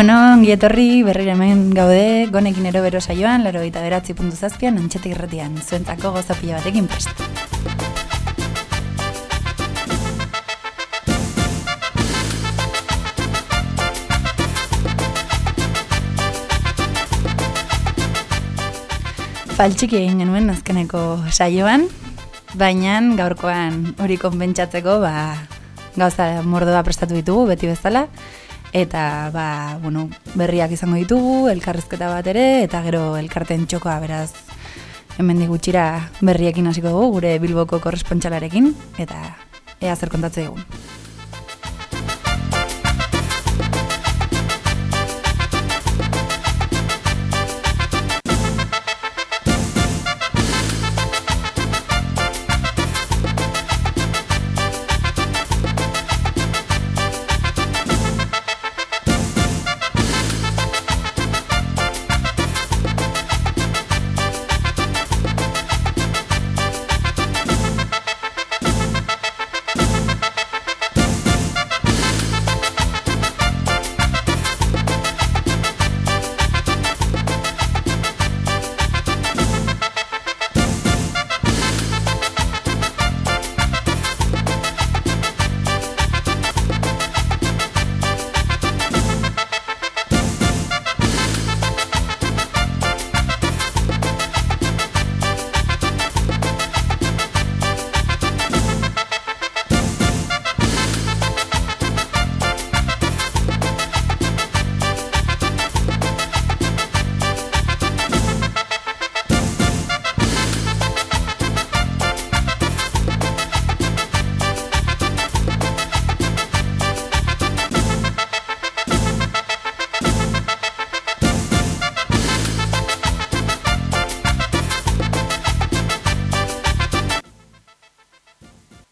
Bueno, ongi etorri berriro hemen gaude, gonekin ero bero saioan, laro eta beratzi puntu zazpian, antxetik irratian, zuentzako gozapila batekin prest. Faltxiki egin genuen azkeneko saioan, baina gaurkoan hori konbentsatzeko ba, gauza mordoa prestatu ditugu beti bezala, eta ba, bueno, berriak izango ditugu, elkarrizketa bat ere, eta gero elkarten txokoa beraz hemen digutxira berriekin hasiko dugu, gure Bilboko korrespontxalarekin, eta ea zer kontatzea egun.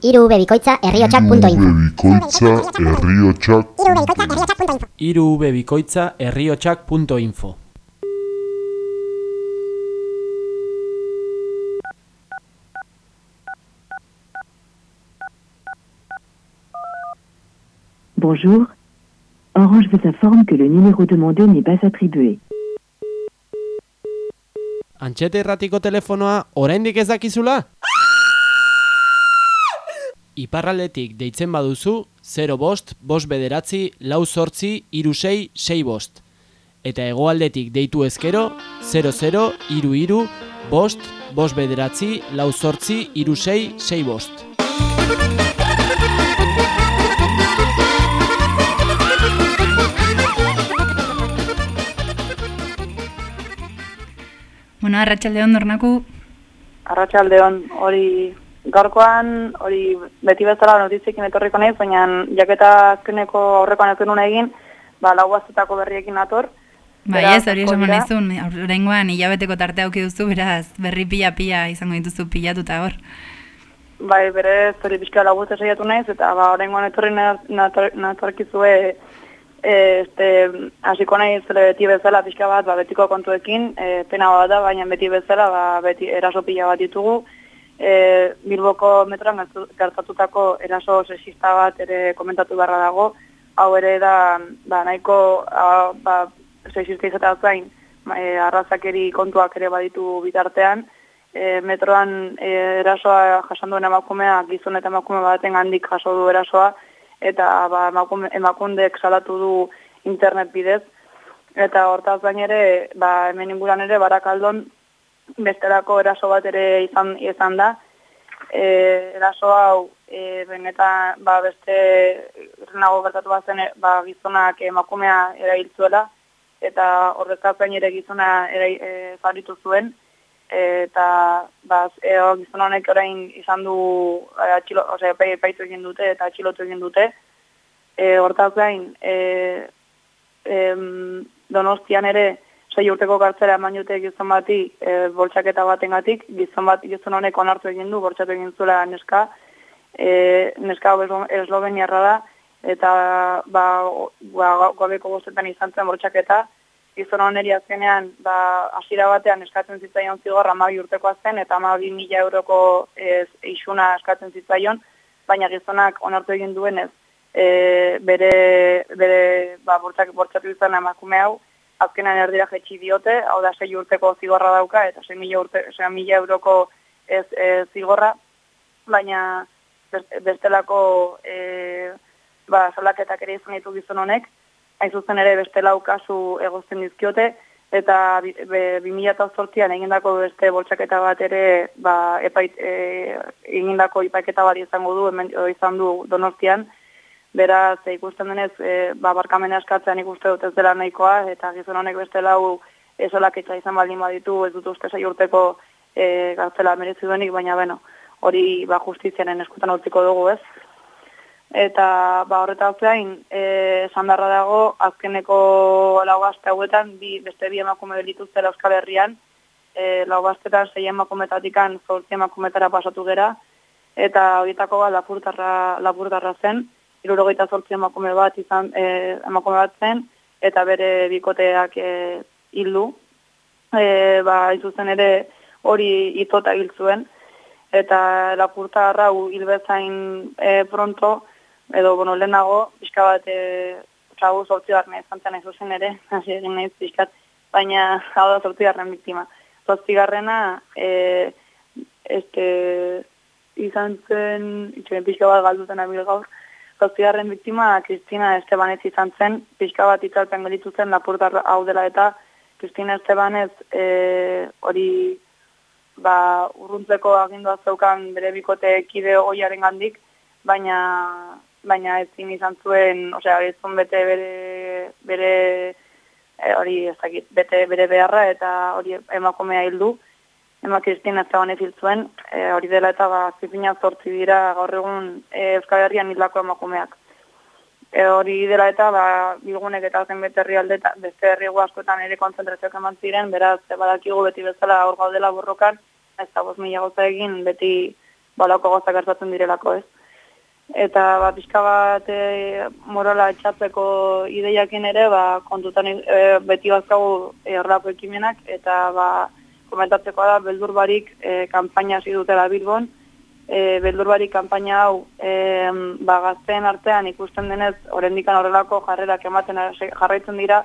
Iru bebikoitza herriotxak.info Bikoitza herriotxak Iru bebikoitza herriotxak.info Bonjour. Orange vous informe que le numéro demandé n'est pas attribué. Antxete erratiko telefonoa oraindik ez dakizula? Iparraldetik deitzen baduzu 0 bost, bost bederatzi, lau sortzi, iru sei, sei bost. Eta hegoaldetik deitu ezkero 00 iru iru, bost, bost bederatzi, lau sortzi, iru sei, sei bost. Bueno, arratsalde hon dornaku, Arratsaldeon hori gaurkoan hori beti bezala notiziekin etorriko naiz, baina jaketa azkeneko aurrekoan ez genuen egin, ba lau azetako berriekin nator. bai ez hori esan dira. nizun, horrengoan hilabeteko tartea auki duzu, beraz, berri pila-pila izango dituzu pilatuta hor. Bai, bere hori pixka laburte saiatu naiz, eta ba oraingoan etorri na- nator- natorkizue e, este, hasiko naiz beti bezala pixka bat, ba, betiko kontuekin, e, pena bat da, baina beti bezala, ba, beti eraso pila bat ditugu, e, Bilboko metroan gertatutako eraso sexista bat ere komentatu beharra dago, hau ere da, ba, nahiko a, ba, sexista izatea zain, e, arrazakeri kontuak ere baditu bitartean, e, metroan e, erasoa jasan duen emakumea gizon eta emakume baten handik jaso du erasoa eta ba, emakume, emakundek salatu du internet bidez. Eta hortaz gain ere ba, hemen inguran ere barakaldon bestelako eraso bat ere izan, izan da e, eraso hau e, benetan ba, beste nago gertatu bazen e, ba, gizonak emakumea erailtzuela eta horretaz gain ere gizona erai, e, zuen eta ba, e, gizon honek orain izan du e, atxilo, epai- epaitu egin dute eta atxilotu egin dute. E, hortaz gain, e, em, donostian ere sei urteko kartzera eman gizon bati e, bortxaketa batengatik. Gizon bat gizon honek onartu egin du bortxatu egin zuela neska. E, neska esloveniarra da. Eta ba, ba gabeko bostetan izan zen bortxaketa. Gizon honeri azkenean ba hasiera batean eskatzen zitzaion zigorra 12 urtekoa zen eta 12.000 euroko ez isuna eskatzen zitzaion. Baina gizonak onartu egin duenez e, bere, bere ba, bortzak, bortzatu izan emakume hau, azkenan erdira jetxi diote, hau da 6 urteko zigorra dauka, eta 6 mila, urte, 6 mila euroko ez, ez zigorra, baina bestelako e, ba, salaketak ere izan ditu gizon honek, hain zuzen ere beste kasu egozten dizkiote, eta 2008an egindako beste boltsaketa bat ere ba, epait, e, egindako ipaiketa bat izango du, hemen, izan du donostian, beraz e, ikusten denez, e, ba, barkamene askatzean ikuste dut ez dela nahikoa, eta gizon honek beste lau esolaketza izan baldin baditu, ez dut uste sai urteko e, gartzela merezi duenik, baina beno, hori ba, justiziaren eskutan utziko dugu ez, Eta ba horreta zein, eh sandarra dago azkeneko lau gazte hauetan bi beste bi emakume dituzte Euskal Herrian. Eh lau gaztetan sei emakumetatikan 8 emakumetara pasatu gera eta horietako bat lapurtarra lapurtarra zen. 78 emakume bat izan eh emakume bat zen eta bere bikoteak eh hildu. Eh ba izuzen ere hori itota hil zuen eta lapurtarra hil bezain e, pronto edo, bueno, lehenago, pixka bat, e, txagu sortzi garne, zantzen ez zuzen ere, hasi egin nahiz pixkat, baina hau da sortzi garren biktima. Sortzi garrena, e, este, izan zen, itxuen pixka bat galduten abil gaur, sortzi garren biktima, Kristina Estebanez izan zen, pixka bat itzalpen gelitu zen, lapurtar hau dela eta, Kristina Estebanez, e, hori, ba, urruntzeko agindua zeukan bere bikote kide oiaren gandik, baina baina ezin izan zuen, osea, ez bete bere, bere e, hori ez dakit, bete bere beharra eta hori emakumea hildu, emak Kristina ez da zuen, e, hori dela eta ba, zipina zortzi dira gaur egun e, Euskal Herrian hildako emakumeak. E, hori dela eta ba, bilgunek eta zen bete herri alde, beste herri askotan ere konzentrazioak eman ziren, beraz, e, badakigu beti bezala hor gaudela burrokan, ez da bos mila goza egin, beti balako gozak hartatzen direlako ez eta ba, pixka bat e, morala etxatzeko ideiakin ere, ba, kontutan e, beti bazkagu e, horrelako ekimenak, eta ba, komentatzeko da, beldur barik e, kampaina hasi dutela Bilbon, e, beldur barik kampaina hau e, ba, gazteen artean ikusten denez, orendikan horrelako jarrerak ematen jarraitzen dira,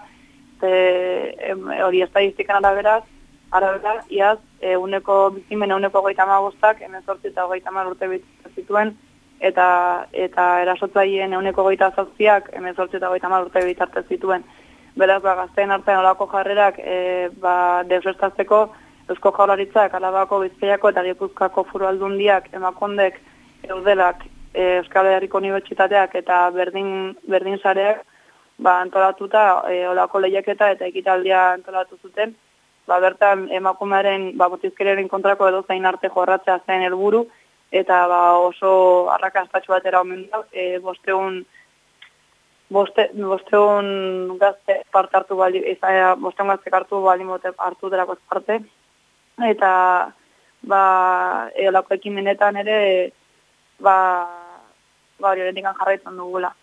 e, hori estadistikan araberaz, arabera, iaz, e, uneko bizimen, uneko goita magostak, hemen eta goita urte zituen, eta eta erasotzaileen euneko goita zazpiak, emezortzi eta goita urte bitarte zituen. Beraz, ba, gazteen artean olako jarrerak e, ba, deusestatzeko Eusko Jaularitzak, Alabako, Bizkaiako eta Gipuzkako furu aldundiak, emakondek, eudelak, e, Euskal Herriko Unibertsitateak eta berdin, berdin sareak, ba, antolatuta e, olako lehiaketa eta ekitaldia antolatu zuten, ba, bertan emakumearen ba, botizkeraren kontrako edo zain arte jorratzea zen helburu, eta ba, oso arrakastatxo batera omen da, e, bosteun, boste, bosteun gazte parte hartu bali, eza, bosteun gazte hartu bali mote hartu delako parte, eta ba, eolako ekimenetan ere, ba, ba, hori horretik jarraitzen dugula.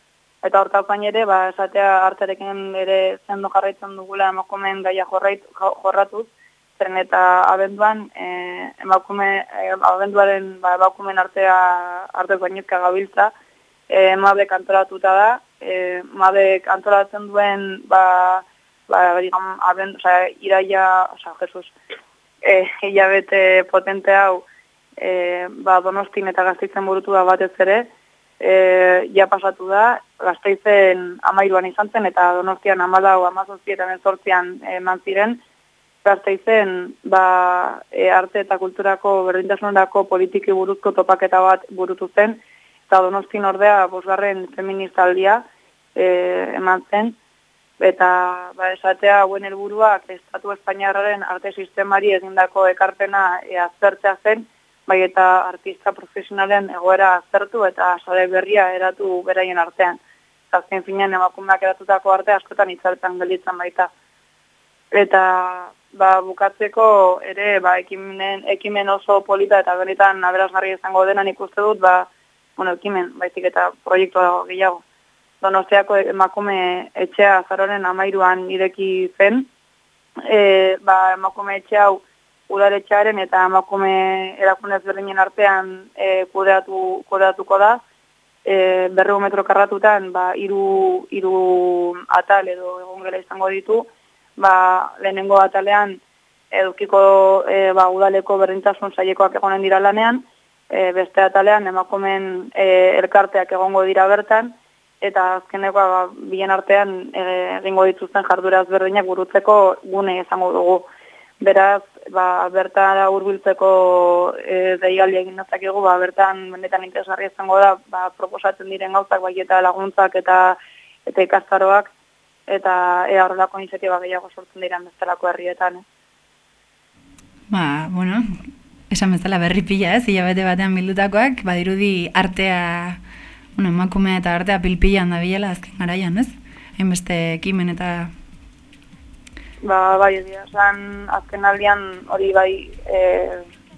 Eta hortak bain ere, ba, esatea arterekin ere zendo jarraitzen dugula emakumeen gaia jorratuz, zen eta abenduan e, emakume e, abenduaren ba emakumeen artea arte gainezka gabiltza. E, mabek antolatuta da. E, mabek antolatzen duen ba ba digam abend o sea iraia o sea Jesus eh ilabete potente hau e, ba Donostin eta Gasteizen burutu da batez ere e, ja pasatu da Gasteizen 13an izan zen eta Donostian 14 17 eta 18an eman ziren. Gazteizen, ba, e, arte eta kulturako berdintasunerako politiki buruzko topaketa bat burutu zen, eta donostin ordea bosgarren feministaldia e, eman zen, eta ba, esatea hauen helburuak Estatu Espainiarraren arte sistemari egindako ekarpena e, aztertzea zen, bai eta artista profesionalen egoera aztertu eta sare berria eratu beraien artean. Azken finean emakumeak eratutako arte askotan itzaltan gelitzen baita. Eta ba, bukatzeko ere ba, ekimen, ekimen oso polita eta benetan aberazgarri izango denan ikuste dut, ba, bueno, ekimen, baizik eta proiektu gehiago. Donostiako emakume etxea zaroren amairuan ireki zen, e, ba, emakume etxe hau udaretxearen eta emakume erakunez berdinen artean e, kudeatu, kudeatuko da, e, berreu metro karratutan ba, iru, iru atal edo egon gela izango ditu, ba, lehenengo atalean edukiko e, ba, udaleko berdintasun saiekoak egonen dira lanean, e, beste atalean emakumen e, elkarteak egongo dira bertan, eta azkenekoa ba, bien artean e, egingo dituzten jarduraz berdinak burutzeko gune izango dugu. Beraz, ba, bertara hurbiltzeko e, deialdi egin dezakegu, ba, bertan benetan interesgarri izango da, ba, proposatzen diren gauzak, bai eta laguntzak eta eta ikastaroak, eta ea horrelako iniziatiba gehiago sortzen diren bestelako herrietan. Eh? Ba, bueno, esan bezala berri pila, ez, hilabete batean bildutakoak, badirudi artea, bueno, emakumea eta artea pilpilan da bilela azken garaian, ez? Hainbeste ekimen eta Ba, bai, esan azken aldian hori bai e,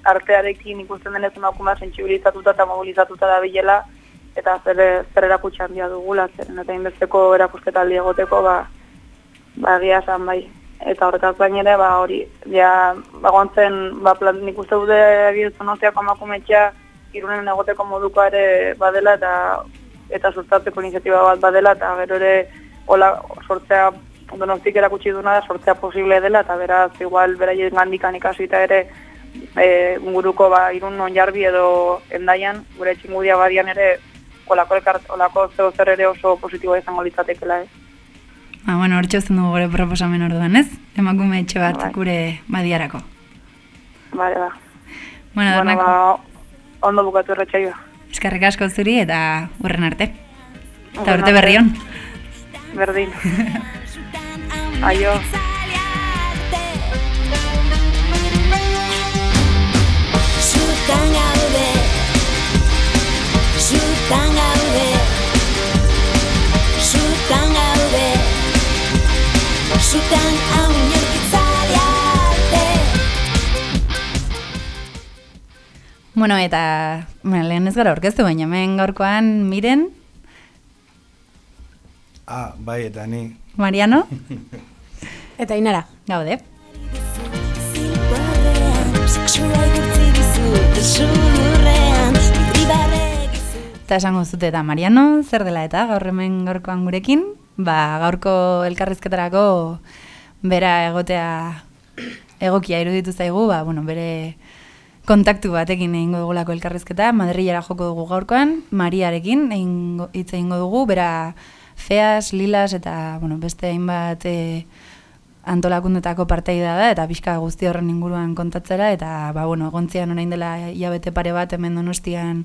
artearekin ikusten denez emakumea sentsibilizatuta eta mobilizatuta da bilela, eta zer, zer erakutxe handia dugula, zer eta inbesteko erakusketa aldi egoteko, ba, ba egia esan bai. Eta horretaz bain ba, hori, ja, bagontzen, ba, plan, nik uste dute egitzen oziako emakumetxea, irunen egoteko moduko ere badela, eta eta sortatzeko iniziatiba bat badela, eta gero ere, hola, sortzea donostik erakutsi duna da sortzea posible dela, eta beraz, igual, beraien gandikan ikasita ere, e, guruko ba, irun non jarbi edo endaian, gure txingudia badian ere, olako, elkart, olako zeo zer ere oso positiboa izango litzatekela, ez. Ba, bueno, hor txosten dugu gure proposamen orduan, ez? Emakume etxe bat Bai. gure badiarako. Bale, ba. Bueno, Bueno, ba, ondo bukatu erretxaioa. eskerrik asko zuri eta urren arte. Eta urte berri on. Berdin. Aio. Zutan gaude Zutan gaude Zutan gaude Zutan hau Bueno, eta bueno, lehen ez gara orkestu, baina hemen gaurkoan miren, Ah, bai, eta ni. Mariano, Eta inara. gaude. Eta esango zute eta Mariano, zer dela eta gaur hemen gaurkoan gurekin, ba, gaurko elkarrizketarako bera egotea egokia iruditu zaigu, ba, bueno, bere kontaktu batekin egingo dugulako elkarrizketa, Madrilera joko dugu gaurkoan, Mariarekin egingo, hitz egingo dugu, bera feas, lilas eta bueno, beste hainbat e, antolakundetako parteida da eta pixka guzti horren inguruan kontatzera eta ba, bueno, egontzian orain dela hilabete pare bat hemen donostian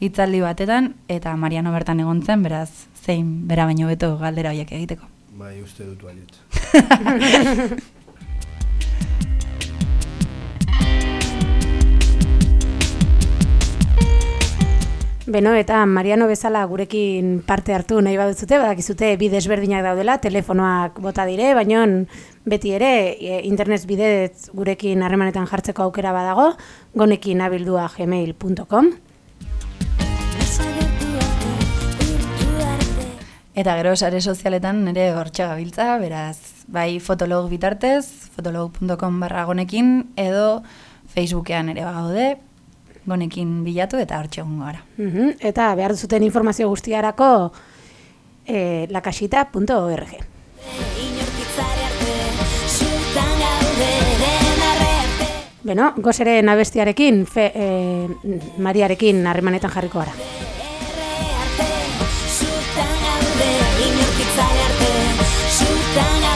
hitzaldi batetan eta Mariano bertan egontzen, beraz zein bera baino beto galdera horiek egiteko. Bai, uste dut baiet. Beno, eta Mariano bezala gurekin parte hartu nahi baduzute, badakizute bi desberdinak daudela, telefonoak bota dire, baina beti ere e, internet bidez gurekin harremanetan jartzeko aukera badago, gonekin abildua gmail.com. Eta gero sare sozialetan nire hortxe gabiltza, beraz, bai fotolog bitartez, fotolog.com barra gonekin, edo Facebookean ere bagaude, gonekin bilatu eta hortxe egongo gara. Mhm, Eta behar duzuten informazio guztiarako e, lakasita.org. Beno, gozeren abestiarekin, fe, e, Mariarekin harremanetan jarriko gara. Arte Zutan gaude Inorkitzari arte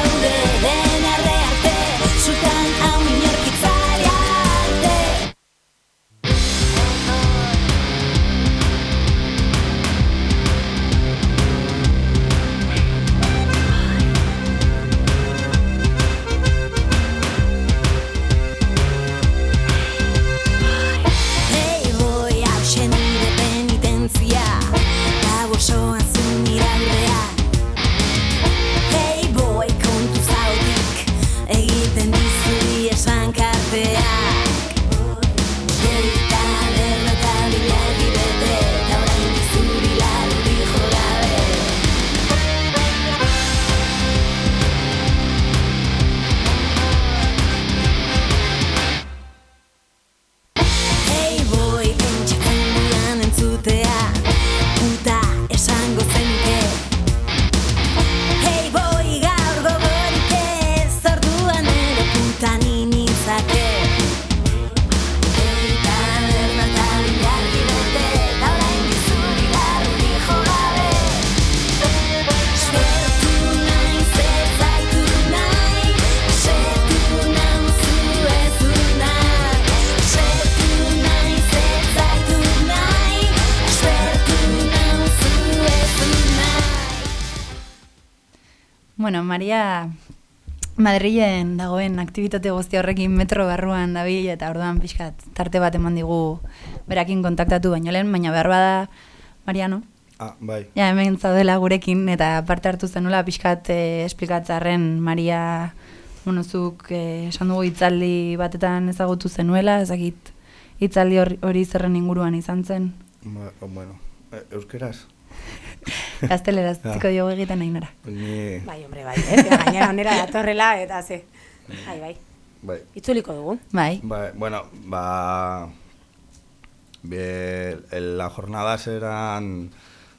Maria Madrilen dagoen aktivitate guzti horrekin metro barruan dabil eta orduan pixkat tarte bat eman digu berakin kontaktatu baino lehen, baina behar bada Mariano, Ah, bai. ja hemen zaudela gurekin eta parte hartu zenula pixkat eh, esplikatzarren Maria bueno, zuk eh, esan dugu hitzaldi batetan ezagutu zenuela, ezakit hitzaldi hor- hori zerren inguruan izan zen, Ba, bueno, eh, euskeraz? gazteleraz Ja. ziko diogu egiten nahi nara. Ni, Bai, hombre, bai? Ja, gainera onera datorrela eta ze. Bai, bai. bai. Itzuliko dugu. Bai, Ba- bueno, va. Bien, el- las jornadas eran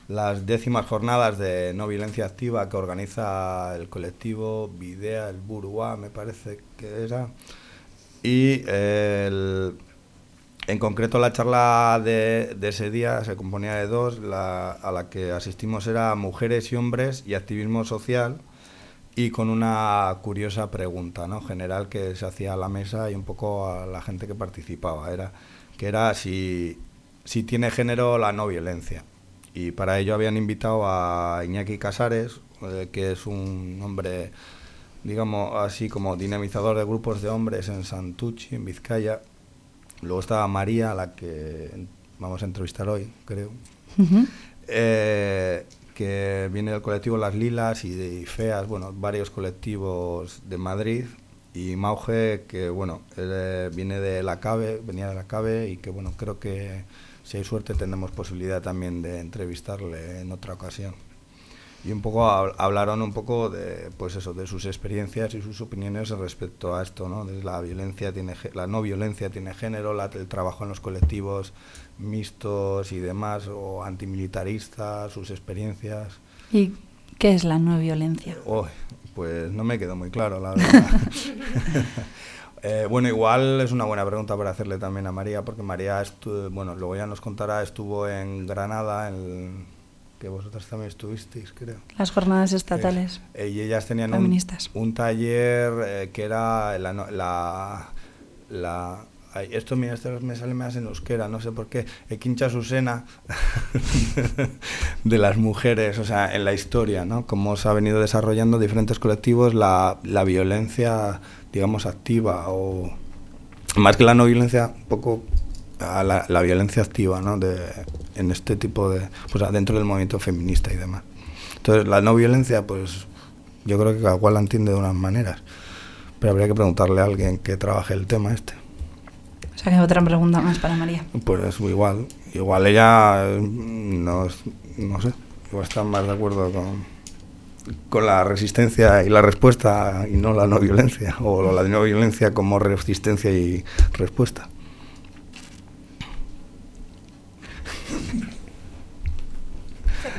las décimas jornadas de no violencia activa que organiza el colectivo Videa, el Burua, me parece que era. Y el- en concreto la charla de, ese día se componía de dos, la, a la que asistimos era mujeres y hombres y activismo social y con una curiosa pregunta ¿no? general que se hacía a la mesa y un poco a la gente que participaba, era que era si, si tiene género la no violencia. Y para ello habían invitado a Iñaki Casares, eh, que es un hombre, digamos así como dinamizador de grupos de hombres en Santucci, en Vizcaya. Luego estaba María, a la que vamos a entrevistar hoy, creo. Eh, que viene del colectivo Las Lilas y de Feas, bueno, varios colectivos de Madrid. Y Mauge que bueno, él, eh, viene de la CABE, venía de la CABE y que bueno, creo que si hay suerte tendremos posibilidad también de entrevistarle en otra ocasión. Y un poco hab- hablaron un poco de pues eso, de sus experiencias y sus opiniones respecto a esto, ¿no? De la violencia tiene la no violencia tiene género, la- el trabajo en los colectivos mixtos y demás o antimilitaristas, sus experiencias. ¿y qué es la no violencia? Uy, pues no me quedó muy claro, la verdad. Eh, bueno, igual es una buena pregunta para hacerle también a María, porque María, bueno, luego ya nos contará, estuvo en Granada, en, que vosotras también estuvisteis, creo. Las jornadas estatales. Eh, y ellas tenían Feministas. un taller eh, que era la, la, esto mira, esto me sale más en euskera, no sé por qué, Ekincha Susena de las mujeres, o sea, en la historia, ¿no? Cómo se ha venido desarrollando diferentes colectivos la, la violencia, digamos, activa o más que la no violencia, un poco a la, la violencia activa, ¿no? De, en este tipo de, pues dentro del movimiento feminista y demás. Entonces, la no violencia, pues yo creo que cada cual la entiende de unas maneras, pero habría que preguntarle a alguien que trabaje el tema este. O sea que otra pregunta más para María. Pues igual, igual ella eh, no, no sé, igual está más de acuerdo con, con la resistencia y la respuesta y no la no violencia, o la no violencia como resistencia y respuesta.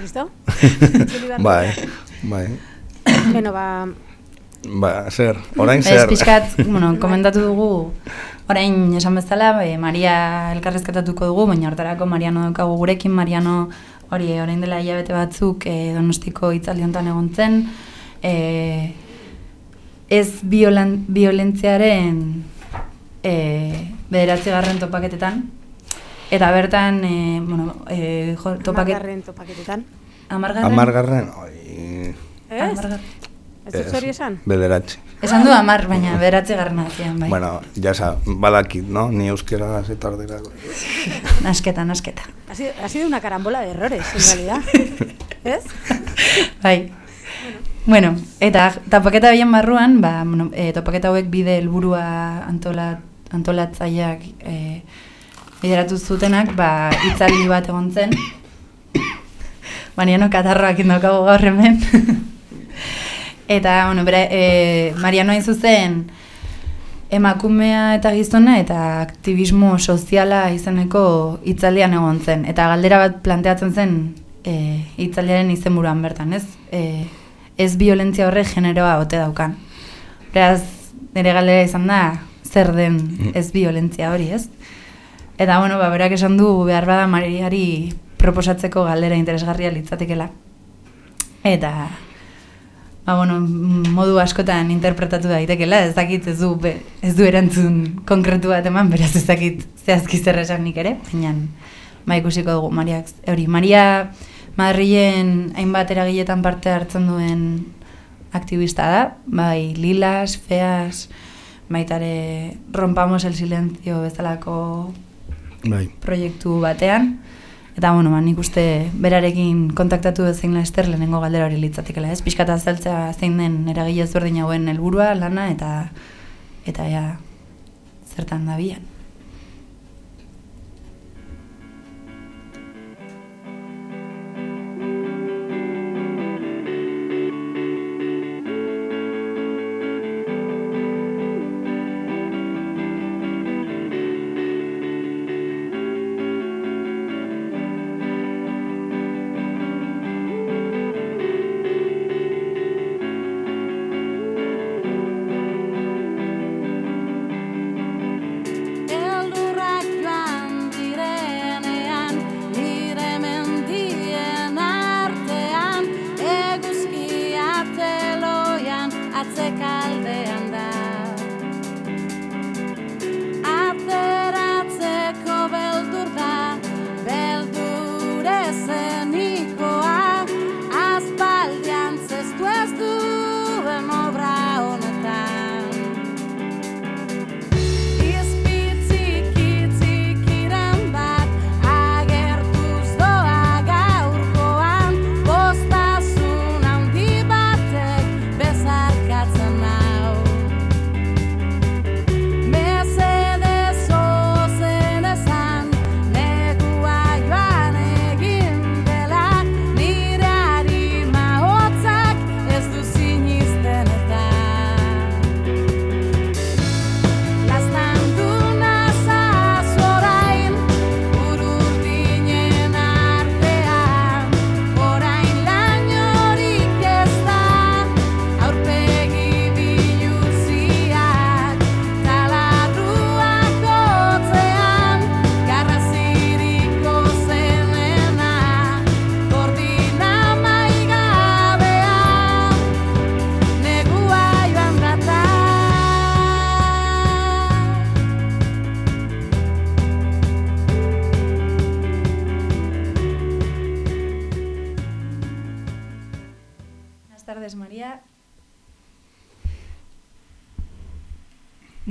Ze, Kristo? bai, bai, Beno, ba, ba, zer, orain Ez zer. pixkat, bueno, komentatu dugu, orain esan bezala, e, Maria elkarrezkatatuko dugu, baina hortarako Mariano daukagu gurekin, Mariano hori eh, orain dela hilabete batzuk e, donostiko hitzaldi honetan egon zen, e, ez violan, violentziaren e, bederatzigarren topaketetan, eta bertan, e, bueno, e, jo, topaket, Amargarren topaketetan. amargarren? Amargarren, oi, Ez? Amargarren. Ez dut hori esan? bederatzi. Esan du amar, baina bederatzigarren zian, bai. Bueno, ya sa, badakit, no? Ni euskera ze tardera. Nasketa, nasketa. Ha sido, ha sido una carambola de errores, en realidad. ¿Ez? Bai. Bueno, eta topaketa bien barruan, ba, bueno, e, topaketa hauek bide helburua antola, antolatzaileak e, bideratu zutenak, ba, hitzaldi bat egon zen. Mariano katarroak indaukagu gaur hemen. eta, bueno, bera, e, Mariano hain zuzen, emakumea eta gizona eta aktivismo soziala izeneko hitzaldian egon zen. Eta galdera bat planteatzen zen e, hitzaldiaren izenburuan bertan, ez? E, ez violentzia horre generoa ote daukan. Beraz, nire galdera izan da, zer den ez violentzia hori, ez? Eta, bueno, ba, berak esan du behar bada Mariari proposatzeko galdera interesgarria litzatekela. Eta, ba, bueno, modu askotan interpretatu daitekela, ez dakit ez du, be- ez du erantzun konkretu bat eman, beraz ez dakit zehazki zer esanik ere, baina ba ikusiko dugu Mariak. Hori, Maria Madrilen hainbat eragiletan parte hartzen duen aktivista da, bai lilas, feas, baitare rompamos el silencio bezalako Bai. proiektu batean. Eta, bueno, ba, nik uste berarekin kontaktatu zein laester lehenengo galdera hori litzatekela, ez? Piskata azaltzea zein den eragile ezberdin hauen helburua lana, eta eta ea zertan dabian.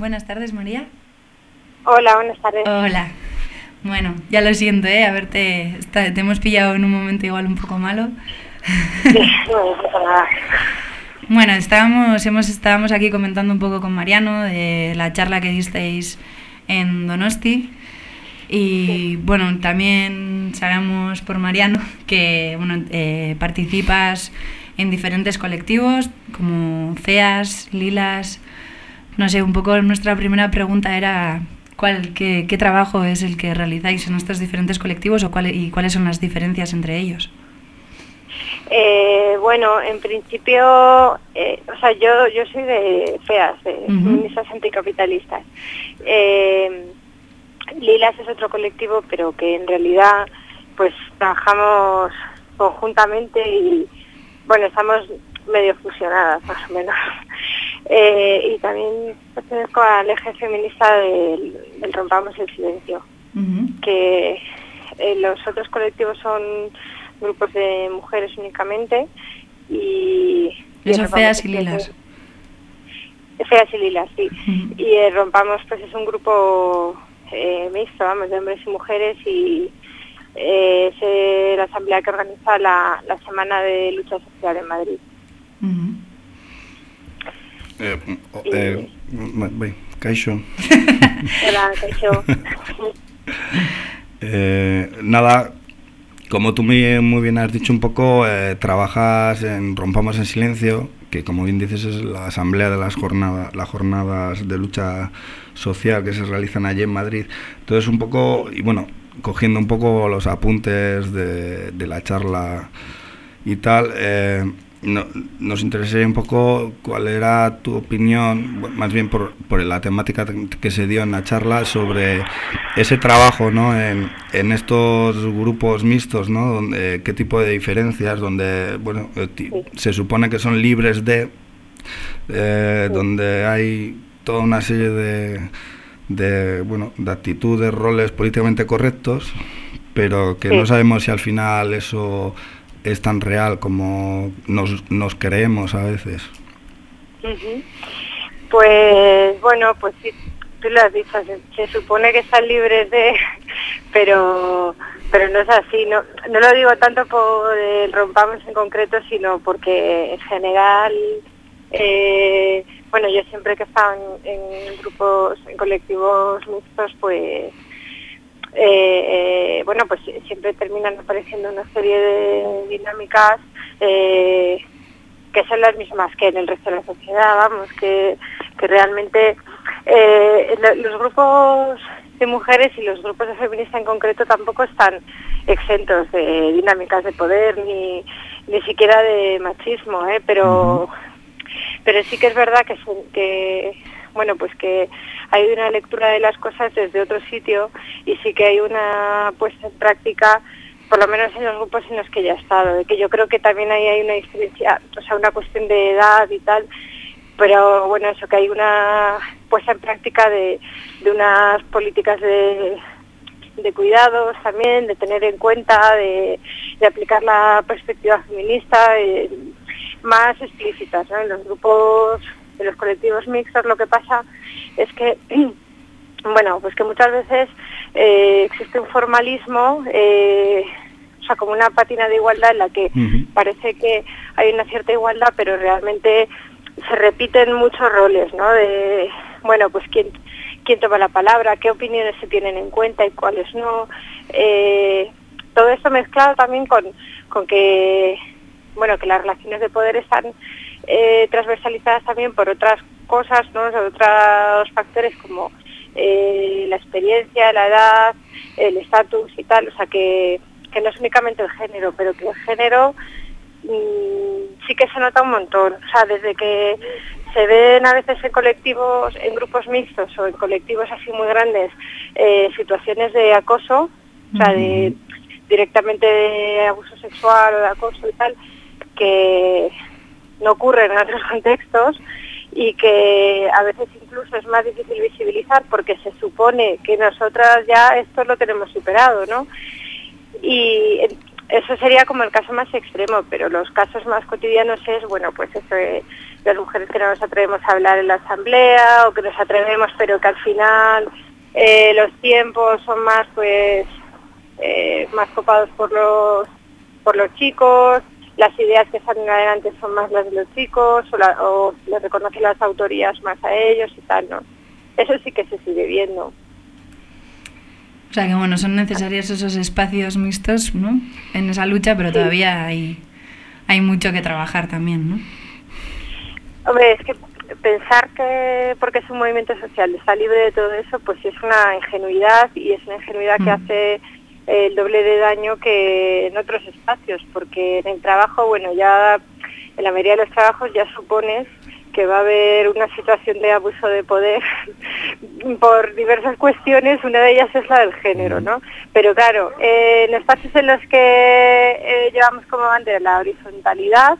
Buenas tardes, María. Hola, buenas tardes. Hola. Bueno, ya lo siento, ¿eh? Haberte, te hemos pillado en un momento igual un poco malo. No, no pasa nada. Bueno, estábamos, hemos, estábamos aquí comentando un poco con Mariano de la charla que disteis en Donosti. Y bueno, también sabemos por Mariano que bueno, eh, participas en diferentes colectivos como FEAS, Lilas. No sé, un poco nuestra primera pregunta era cuál, qué, qué trabajo es el que realizáis en estos diferentes colectivos o cuál, y cuáles son las diferencias entre ellos. Eh, bueno, en principio, eh, o sea, yo, yo soy de FEAS, de. Feministas Anticapitalistas. Eh, Lilas es otro colectivo, pero que en realidad, pues, trabajamos conjuntamente y, bueno, estamos medio fusionadas, más o menos. Eh, y también pertenezco al eje feminista del, del Rompamos el Silencio. que eh, los otros colectivos son grupos de mujeres únicamente y... y Rompamos feas y lilas. Feas y lilas, sí. Y el Rompamos pues es un grupo eh, mixto, vamos, de hombres y mujeres y eh, es eh, la asamblea que organiza la, la Semana de Lucha Social en Madrid. Eh, o- eh, ma- bai, kaixo. Hola, Kaixo. Eh, nada, como tú muy, muy bien has dicho un poco, eh, trabajas en Rompamos en Silencio, que como bien dices es la asamblea de las jornadas, las jornadas de lucha social que se realizan allí en Madrid. Entonces un poco, y bueno, cogiendo un poco los apuntes de, de la charla y tal, eh, no- nos interesaría un poco cuál era tu opinión, bueno, más bien por, por la temática que se dio en la charla sobre ese trabajo ¿no? en, en estos grupos mixtos, ¿no? donde, qué tipo de diferencias, donde bueno, eh, se supone que son libres de, eh, donde hay toda una serie de, de, bueno, de actitudes, roles políticamente correctos, pero que Sí. no sabemos si al final eso es tan real como nos, nos creemos a veces. Pues bueno, pues sí, tú lo has dicho, se, se supone que están libres de, pero pero no es así, no, no lo digo tanto por el rompamos en concreto, sino porque en general, eh, bueno, yo siempre que he estado en, en grupos, en colectivos mixtos, pues eh, eh, bueno, pues siempre terminan apareciendo una serie de dinámicas eh, que son las mismas que en el resto de la sociedad, vamos, que, que realmente eh, lo- los grupos de mujeres y los grupos de feministas en concreto tampoco están exentos de dinámicas de poder ni, ni siquiera de machismo, ¿eh? pero pero sí que es verdad que, que bueno pues que hay una lectura de las cosas desde otro sitio y sí que hay una puesta en práctica por lo menos en los grupos en los que ya he estado de que yo creo que también ahí hay una diferencia o sea una cuestión de edad y tal pero bueno eso que hay una puesta en práctica de, de unas políticas de de cuidados también, de tener en cuenta, de, aplicar la perspectiva feminista eh, más explícitas. ¿no? En los grupos, en los colectivos mixtos lo que pasa es que, bueno, pues que muchas veces eh, existe un formalismo, eh, o sea, como una pátina de igualdad en la que parece que hay una cierta igualdad, pero realmente se repiten muchos roles, ¿no? De, bueno, pues quién, quién toma la palabra, qué opiniones se tienen en cuenta y cuáles no. Eh, todo esto mezclado también con, con que, bueno, que las relaciones de poder están eh, transversalizadas también por otras cosas, ¿no? Otros factores como eh, la experiencia, la edad, el estatus y tal, o sea que, que no es únicamente el género, pero que el género mm, sí que se nota un montón. O sea, desde que se ven a veces en colectivos, en grupos mixtos o en colectivos así muy grandes, eh, situaciones de acoso, o sea, de directamente de abuso sexual o de acoso y tal, que no ocurren en otros contextos y que a veces incluso es más difícil visibilizar porque se supone que nosotras ya esto lo tenemos superado, ¿no? Y eh, eso sería como el caso más extremo, pero los casos más cotidianos es, bueno, pues eso de las mujeres que no nos atrevemos a hablar en la asamblea o que nos atrevemos pero que al final eh, los tiempos son más, pues, eh, más copados por los, por los chicos, las ideas que salen adelante son más las de los chicos o, la- o les reconocen las autorías más a ellos y tal, ¿no? Eso sí que se sigue viendo. O sea que bueno, son necesarios esos espacios mixtos, ¿no? En esa lucha, pero todavía hay, hay mucho que trabajar también, ¿no? Hombre, es que pensar que porque es un movimiento social está libre de todo eso, pues sí es una ingenuidad y es una ingenuidad que hace el doble de daño que en otros espacios, porque en el trabajo, bueno, ya en la mayoría de los trabajos ya supones que va a haber una situación de abuso de poder por diversas cuestiones, una de ellas es la del género, ¿no? Pero claro, eh, en espacios en los que eh, llevamos como bandera la horizontalidad,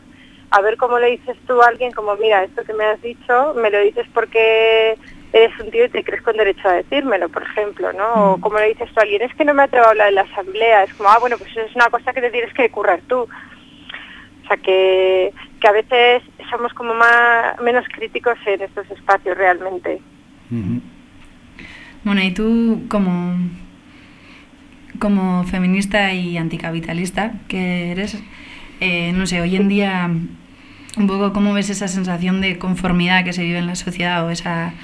a ver cómo le dices tú a alguien como, mira, esto que me has dicho, me lo dices porque eres un tío y te crees con derecho a decírmelo, por ejemplo, ¿no? O como le dices tú a alguien, es que no me atrevo a hablar en la asamblea, es como, ah, bueno, pues eso es una cosa que te tienes que currar tú. O sea, que, que a veces somos como más, menos críticos en estos espacios realmente. Bueno, y tú como, como feminista y anticapitalista que eres, eh, no sé, hoy en día un poco cómo ves esa sensación de conformidad que se vive en la sociedad o esa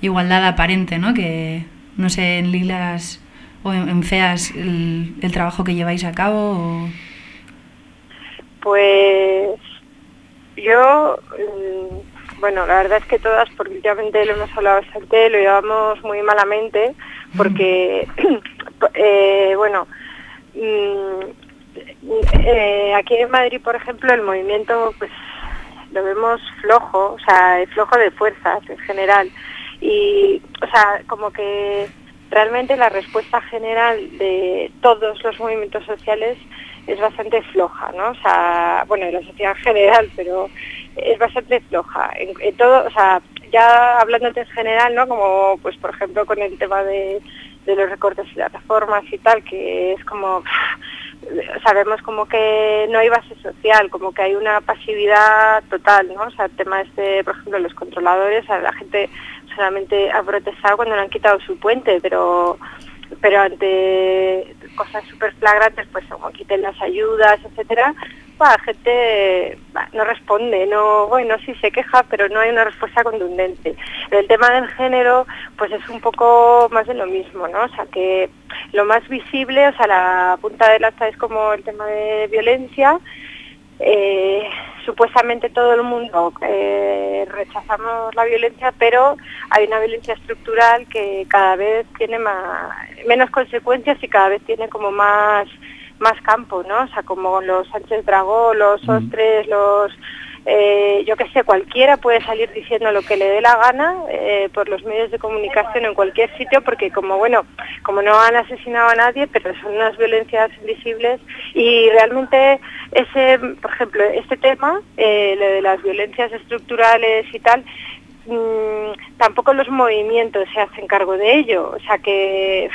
igualdad aparente, ¿no? Que, no sé, en Lilas o en, en FEAS el, el trabajo que lleváis a cabo o... Pues yo, mm, bueno, la verdad es que todas, porque últimamente lo hemos hablado bastante, lo llevamos muy malamente, porque, eh, bueno, mm, eh, aquí en Madrid, por ejemplo, el movimiento, pues, lo vemos flojo, o sea, flojo de fuerzas en general. Y, o sea, como que realmente la respuesta general de todos los movimientos sociales es bastante floja, ¿no? O sea, bueno, de la sociedad en general, pero es bastante floja. En, todo, o sea, ya hablándote en general, ¿no? Como, pues, por ejemplo, con el tema de, de los recortes y las reformas y tal, que es como sabemos como que no hay base social, como que hay una pasividad total, ¿no? O sea, el tema este, por ejemplo, los controladores, a la gente solamente ha protestado cuando le han quitado su puente, pero pero ante cosas súper flagrantes, pues como quiten las ayudas, etcétera, pues, la gente no responde, no, bueno, sí se queja, pero no hay una respuesta contundente. El tema del género, pues es un poco más de lo mismo, ¿no? O sea, que lo más visible, o sea, la punta de lanza es como el tema de violencia, eh, supuestamente todo el mundo eh, rechazamos la violencia, pero hay una violencia estructural que cada vez tiene más, menos consecuencias y cada vez tiene como más más campo, ¿no? O sea, como los Sánchez Dragó, los Ostres, los eh, yo qué sé, cualquiera puede salir diciendo lo que le dé la gana eh, por los medios de comunicación en cualquier sitio, porque como bueno, como no han asesinado a nadie, pero son unas violencias invisibles y realmente ese, por ejemplo, este tema, eh, lo de las violencias estructurales y tal, mm, tampoco los movimientos se hacen cargo de ello, o sea que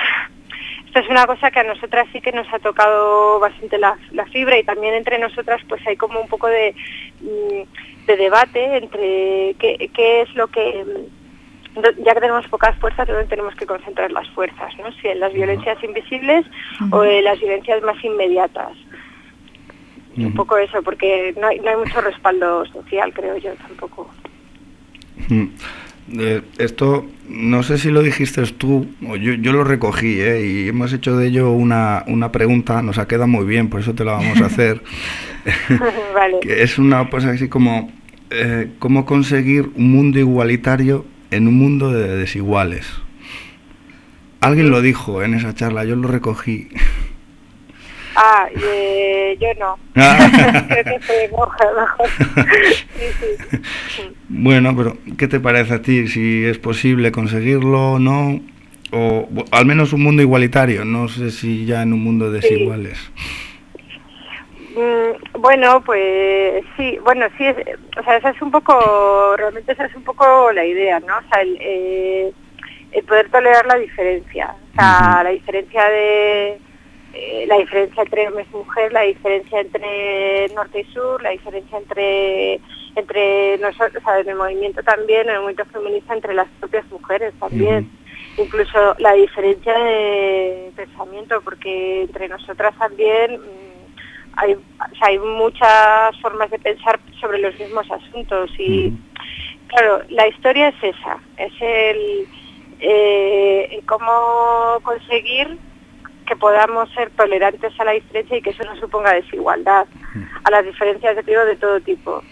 esto es una cosa que a nosotras sí que nos ha tocado bastante la, la fibra y también entre nosotras pues hay como un poco de, mm, de debate entre qué, qué es lo que mm, ya que tenemos pocas fuerzas, ¿dónde tenemos que concentrar las fuerzas? ¿no? Si en las violencias invisibles o en las violencias más inmediatas. Un poco eso, porque no hay, no hay mucho respaldo social, creo yo, tampoco. Mm. Eh, esto, no sé si lo dijiste tú, o yo, yo lo recogí, ¿eh? y hemos hecho de ello una, una pregunta, nos ha quedado muy bien, por eso te la vamos a hacer. vale. que es una cosa así como, eh, ¿cómo conseguir un mundo igualitario en un mundo de desiguales? Alguien lo dijo en esa charla, yo lo recogí. Ah, eh, yo no. Ah. Sí, sí. Bueno, pero ¿qué te parece a ti? Si es posible conseguirlo o no, o al menos un mundo igualitario, no sé si ya en un mundo de desiguales. Mm, Bueno, pues sí, bueno, sí, es, o sea, esa es un poco, realmente esa es un poco la idea, ¿no? O sea, el, eh, el poder tolerar la diferencia, o sea, la diferencia de, eh, la diferencia entre hombre y mujer, la diferencia entre norte y sur, la diferencia entre entre nosotros, o sea, en el movimiento también, en el movimiento feminista entre las propias mujeres también. Incluso la diferencia de pensamiento, porque entre nosotras también mm, hay, o sea, hay muchas formas de pensar sobre los mismos asuntos y claro, la historia es esa, es el, eh, el cómo conseguir que podamos ser tolerantes a la diferencia y que eso no suponga desigualdad, a las diferencias de tipo de todo tipo.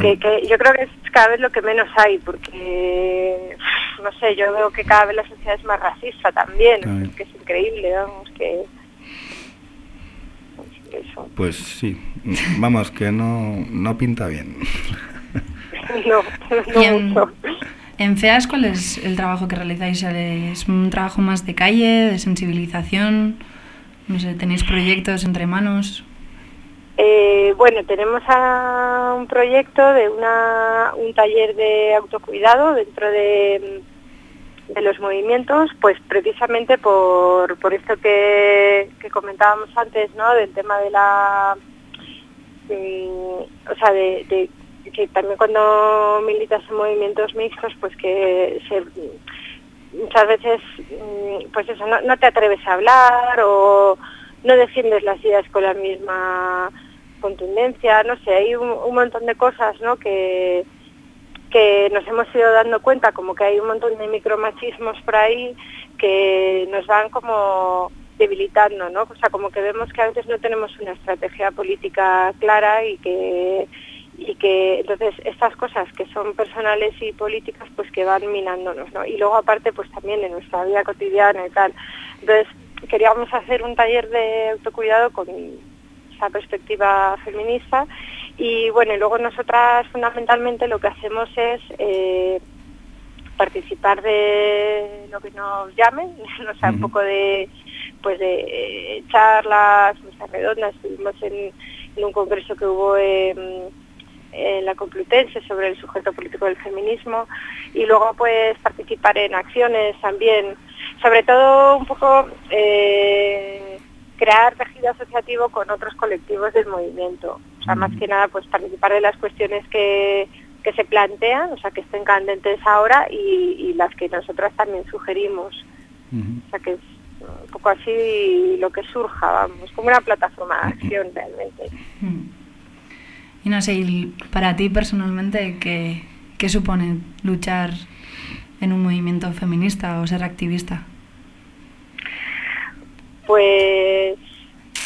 Que, que, yo creo que es cada vez lo que menos hay, porque, no sé, yo veo que cada vez la sociedad es más racista también, Claro. que es increíble, vamos, que... Eso. Pues sí, vamos, que no, no pinta bien. No, no Y en, mucho. En FEAS, ¿cuál es el trabajo que realizáis? ¿Es un trabajo más de calle, de sensibilización? No sé, ¿tenéis proyectos entre manos? Eh, bueno, tenemos un proyecto de una, un taller de autocuidado dentro de, los movimientos, pues precisamente por, por esto que, que comentábamos antes, ¿no? Del tema de la... o sea, de también cuando militas en movimientos mixtos, pues que se, muchas veces, mm, pues eso, no, te atreves a hablar o no defiendes las ideas con la misma contundencia, no sé, hay un, un montón de cosas, ¿no? Que, que nos hemos ido dando cuenta, como que hay un montón de micromachismos por ahí que nos van como debilitando, ¿no? O sea, como que vemos que a veces no tenemos una estrategia política clara y que y que entonces estas cosas que son personales y políticas pues que van minándonos, ¿no? Y luego aparte pues también en nuestra vida cotidiana y tal. Entonces queríamos hacer un taller de autocuidado con esa perspectiva feminista y bueno, y luego nosotras fundamentalmente lo que hacemos es eh, participar de lo que nos llamen, o sea, un poco de pues de eh, charlas, mesas redondas, estuvimos en, en un congreso que hubo en en la Complutense sobre el sujeto político del feminismo y luego pues participar en acciones también, sobre todo un poco eh, crear tejido asociativo con otros colectivos del movimiento. O sea, más que nada, pues participar de las cuestiones que, que se plantean, o sea, que estén candentes ahora y, y las que nosotras también sugerimos. O sea, que es un poco así lo que surja, vamos, como una plataforma de acción realmente. Mm. Y no sé, para ti personalmente, ¿qué, ¿qué supone luchar en un movimiento feminista o ser activista? Pues,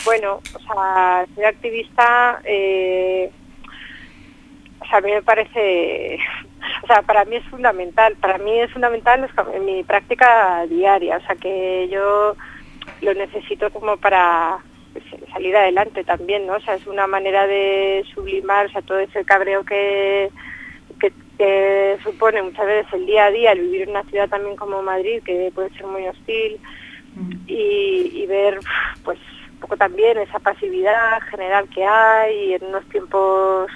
bueno, o sea, ser activista, eh, a mí me parece, o sea, para mí es fundamental, para mí es fundamental en mi práctica diaria, o sea, que yo lo necesito como para pues, salir adelante también, ¿no? O sea, es una manera de sublimar, o sea, todo ese cabreo que, que, que supone muchas veces el día a día, el vivir en una ciudad también como Madrid, que puede ser muy hostil, y, y ver pues un poco también esa pasividad general que hay en unos tiempos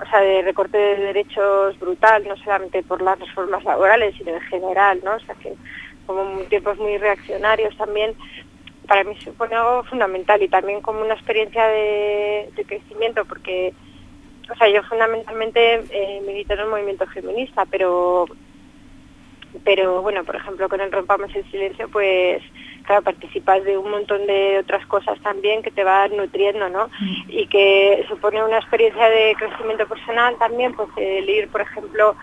o sea, de recorte de derechos brutal, no solamente por las reformas laborales, sino en general, ¿no? O sea, que como tiempos muy reaccionarios también, para mí supone algo fundamental y también como una experiencia de, de crecimiento, porque, o sea, yo fundamentalmente eh, milito en el movimiento feminista, pero pero bueno, por ejemplo, con el Rompamos el Silencio, pues claro, participas de un montón de otras cosas también que te van nutriendo, ¿no? Y que supone una experiencia de crecimiento personal también, pues el ir, por ejemplo,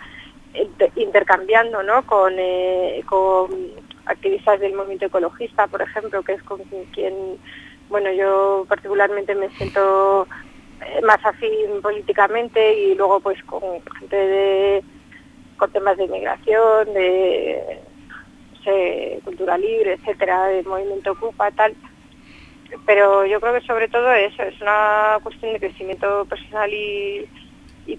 inter- intercambiando, ¿no? Con, eh, con activistas del movimiento ecologista, por ejemplo, que es con quien, bueno, yo particularmente me siento eh, más afín políticamente y luego pues con gente de con temas de inmigración, de sé, cultura libre, etcétera, de movimiento Ocupa, tal. Pero yo creo que sobre todo eso, es una cuestión de crecimiento personal y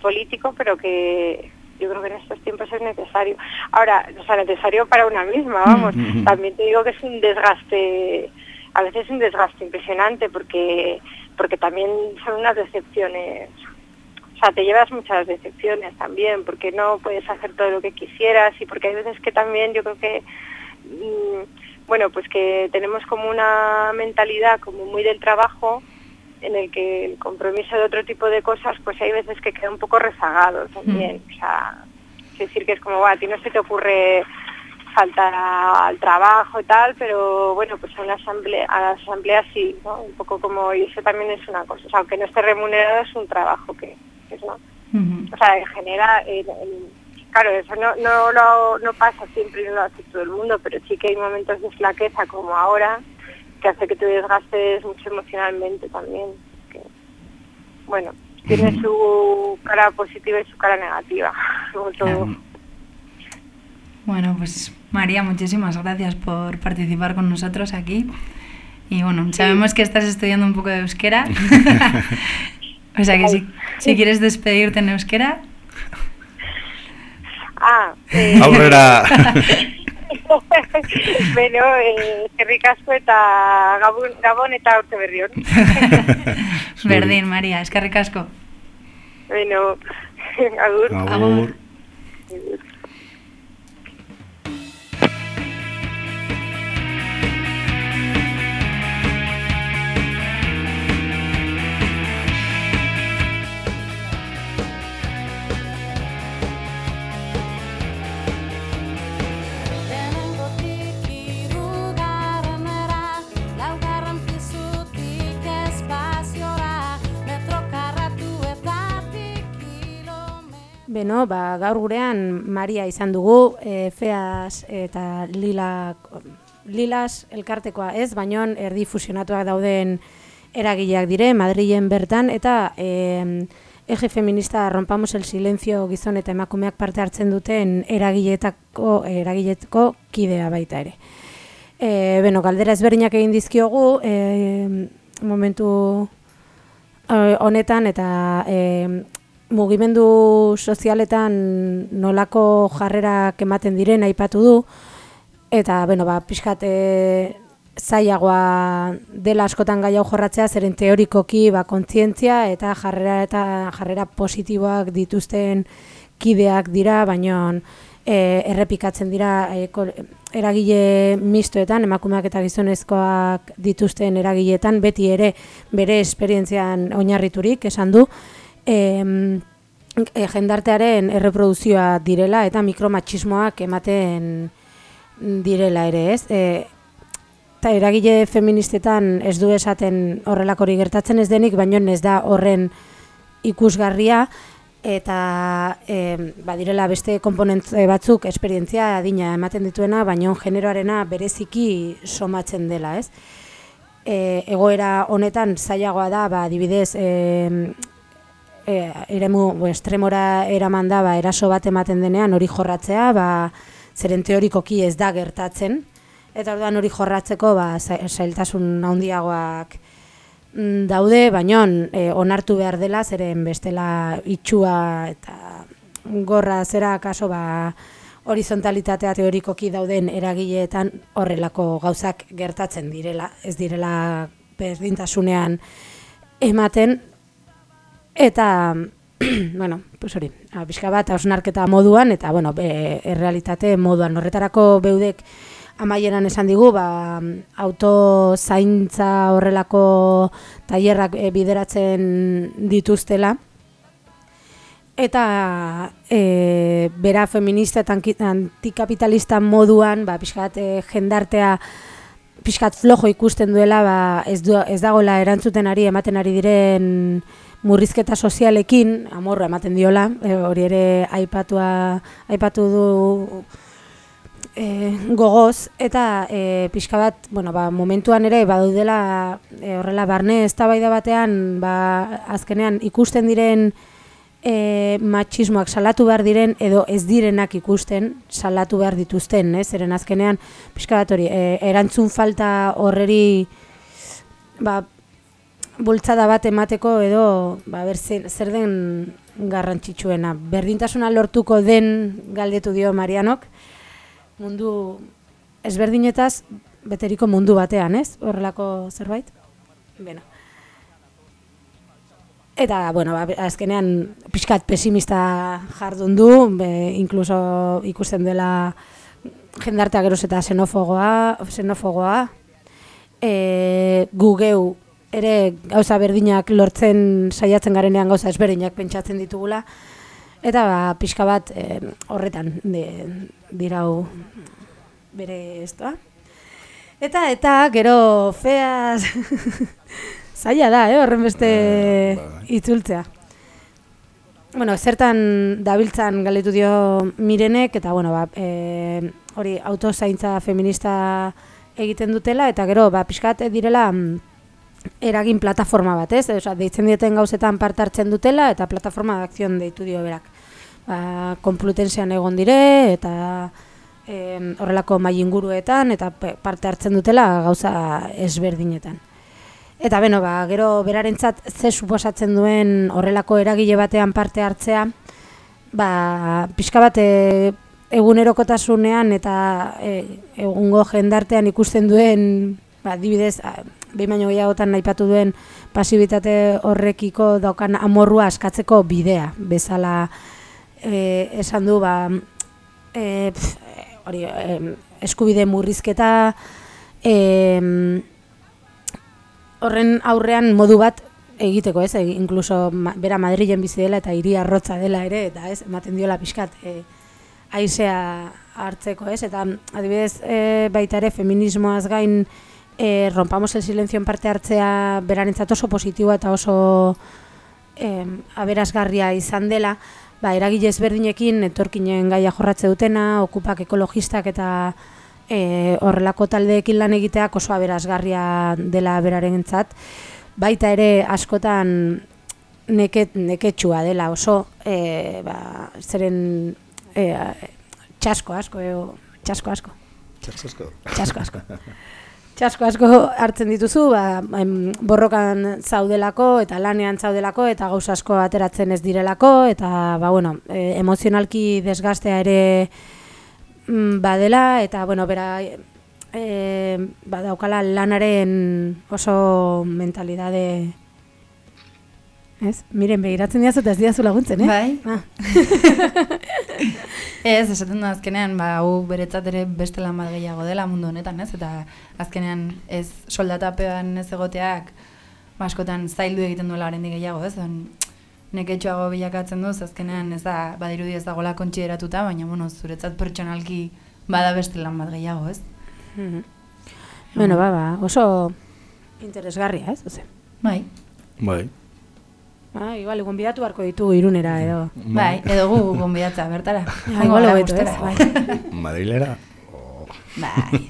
político, pero que yo creo que en estos tiempos es necesario. Ahora, o sea, necesario para una misma, vamos. También te digo que es un desgaste, a veces un desgaste impresionante, porque porque también son unas decepciones o sea, te llevas muchas decepciones también, porque no puedes hacer todo lo que quisieras y porque hay veces que también yo creo que, mmm, bueno, pues que tenemos como una mentalidad como muy del trabajo en el que el compromiso de otro tipo de cosas, pues hay veces que queda un poco rezagado también. O sea, es decir, que es como, a ti no se te ocurre faltar a- al trabajo y tal, pero bueno, pues a una asamblea, a la asamblea sí, ¿no? Un poco como, y eso también es una cosa, o sea, aunque no esté remunerado es un trabajo que, que es, ¿no? o sea, genera, el- el- claro, eso no, no, lo, no pasa siempre y no lo hace todo el mundo, pero sí que hay momentos de flaqueza como ahora que hace que te desgastes mucho emocionalmente también. que, bueno, tiene su cara positiva y su cara negativa, todo. Bueno, pues María, muchísimas gracias por participar con nosotros aquí. Y bueno, sabemos que estás estudiando un poco de euskera. o sea que si, si quieres despedirte en euskera. Ah, eh. Beno, eh, eskerrik asko eta gabon, gabon eta urte berri on. Berdin, María, eskerrik asko. Beno, agur. Agur. Lehenengotik Beno, ba, gaur gurean Maria izan dugu, e, feaz eta lila, lilas elkartekoa ez, baino erdi fusionatuak dauden eragileak dire, Madrilen bertan, eta e, eje feminista rompamos el silencio gizon eta emakumeak parte hartzen duten eragiletako, eragiletako kidea baita ere. E, beno, galdera ezberdinak egin dizkiogu, e, momentu eh, honetan eta e, mugimendu sozialetan nolako jarrerak ematen diren aipatu du. Eta beno ba pixkat e, zailagoa dela askotan gai hau jorratzea zeren teorikoki ba kontzientzia eta jarrera eta jarrera positiboak dituzten kideak dira baino e, errepikatzen dira e, eragile mistoetan, emakumeak eta gizonezkoak dituzten eragileetan, beti ere bere esperientzian oinarriturik, esan du, em, e, jendartearen erreproduzioa direla eta mikromatxismoak ematen direla ere, ez? E, eta eragile feministetan ez du esaten horrelakori gertatzen ez denik, baino ez da horren ikusgarria, eta e, badirela beste komponentze batzuk esperientzia adina ematen dituena, baino generoarena bereziki somatzen dela, ez? E, egoera honetan zailagoa da, ba, dibidez, e, e, eremu, bo, estremora eraman da, ba, eraso bat ematen denean hori jorratzea, ba, zeren teorikoki ez da gertatzen, eta orduan hori jorratzeko ba, za- zailtasun handiagoak mm, daude, baino e, onartu behar dela, zeren bestela itxua eta gorra zera kaso ba, horizontalitatea teorikoki dauden eragileetan horrelako gauzak gertatzen direla, ez direla berdintasunean ematen, eta, bueno, pues hori, a, pixka bat hausnarketa moduan, eta, bueno, errealitate moduan, horretarako beudek amaieran esan digu, ba, auto zaintza horrelako tailerrak e, bideratzen dituztela, eta e, bera feminista eta antikapitalista moduan, ba, pixkat e, jendartea pixkat flojo ikusten duela, ba, ez, du, ez dagoela erantzuten ari, ematen ari diren murrizketa sozialekin, amorra ematen diola, e, hori ere aipatua, aipatu du e, gogoz, eta e, pixka bat, bueno, ba, momentuan ere badaudela e, horrela barne eztabaida batean, ba, azkenean ikusten diren e, matxismoak salatu behar diren edo ez direnak ikusten salatu behar dituzten, ez? Zeren azkenean pixka bat hori, e, erantzun falta horreri ba, bultzada bat emateko edo ba, ber, zer, den garrantzitsuena. Berdintasuna lortuko den galdetu dio Marianok, mundu ezberdinetaz beteriko mundu batean, ez? Horrelako zerbait? Beno. Eta, bueno, ba, azkenean pixkat pesimista jardun du, be, inkluso ikusten dela jendartea geroz eta xenofogoa, xenofogoa. E, gu geu ere gauza berdinak lortzen saiatzen garenean gauza ezberdinak pentsatzen ditugula. Eta ba, pixka bat e, horretan de, dirau bere estoa. Eta, eta, gero feaz... Zaila da, eh, horren beste itzultzea. Bueno, zertan dabiltzan galetu dio mirenek, eta bueno, ba, e, hori autozaintza feminista egiten dutela, eta gero, ba, pixkat direla mm, eragin plataforma bat, ez? Osa, deitzen dieten gauzetan parte hartzen dutela, eta plataforma de akzion deitu dio berak. Ba, konplutensean egon dire, eta em, horrelako mai inguruetan, eta parte hartzen dutela gauza ezberdinetan. Eta beno, ba, gero berarentzat ze suposatzen duen horrelako eragile batean parte hartzea, ba, pixka bat e, egunerokotasunean eta e, egungo jendartean ikusten duen, ba, dibidez, behin baino gehiagotan aipatu duen pasibitate horrekiko daukan amorrua askatzeko bidea, bezala e, esan du, ba, e, pf, hori, e, eskubide murrizketa, e, horren aurrean modu bat egiteko, ez? E, Inkluso ma, bera Madrilen bizi dela eta hiri arrotza dela ere eta ez ematen diola pixkat e, aizea hartzeko, ez? Eta adibidez e, baita ere feminismoaz gain e, rompamos el silencio parte hartzea berarentzat oso positiboa eta oso e, aberasgarria izan dela, ba, eragile ezberdinekin etorkinen gaia jorratze dutena, okupak ekologistak eta e, horrelako taldeekin lan egiteak oso aberasgarria dela berarentzat. Baita ere askotan neket, neketsua dela oso, e, ba, zeren e, txasko asko, e, txasko asko. Txasko. Txasko asko. Txasko asko hartzen dituzu, ba, em, borrokan zaudelako eta lanean zaudelako eta gauza asko ateratzen ez direlako eta ba, bueno, e, emozionalki desgastea ere mm, badela eta bueno, bera e, badaukala lanaren oso mentalidade Ez? Miren, begiratzen diazu eta ez diazu laguntzen, eh? Bai. Ah. Ez, esaten du azkenean, ba, hau beretzat ere beste lan bat gehiago dela mundu honetan, ez? Eta azkenean ez soldatapean ez egoteak, ba, askotan zaildu egiten duela oraindik gehiago, ez? On, neketxoago bilakatzen duz, azkenean ez da, badirudi ez dagoela kontsideratuta, baina, bueno, zuretzat pertsonalki bada beste lan bat gehiago, ez? Mhm. Bueno, ba, ba, oso interesgarria, ez? Bai. Bai. Ba, igual, gonbidatu beharko ditugu irunera, edo. Bai, edo gu gonbidatza, bertara. Ja, igual Gara hobeto, ez? gustera. Bai. Madrilera. Bai.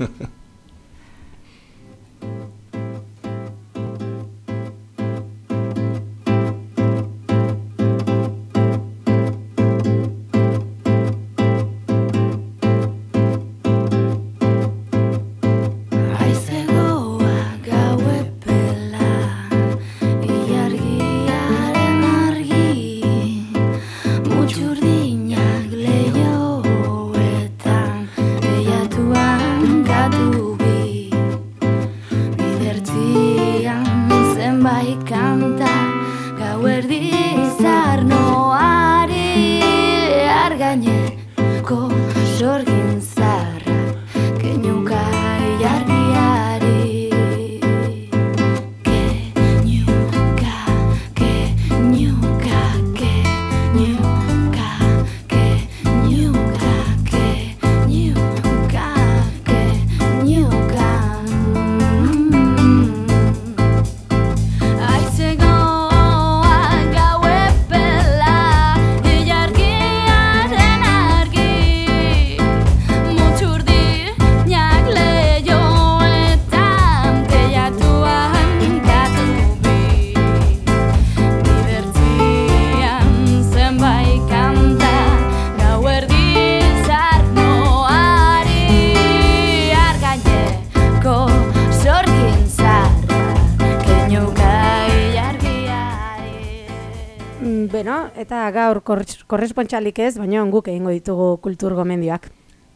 Eta gaur korres- korrespontxalik ez, baina guk egingo ditugu kultur gomendioak.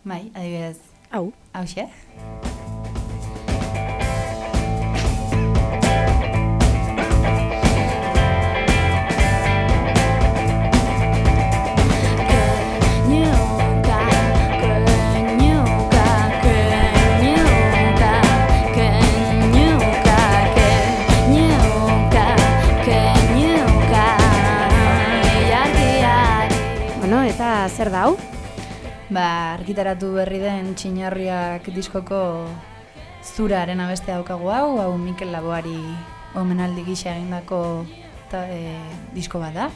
Bai, adibidez. Hau. Hauxe. Keinuka, argitaratu berri den txinarriak diskoko zuraren abeste daukagu hau, hau Mikel Laboari omenaldi gisa egindako ta, e, disko bat da.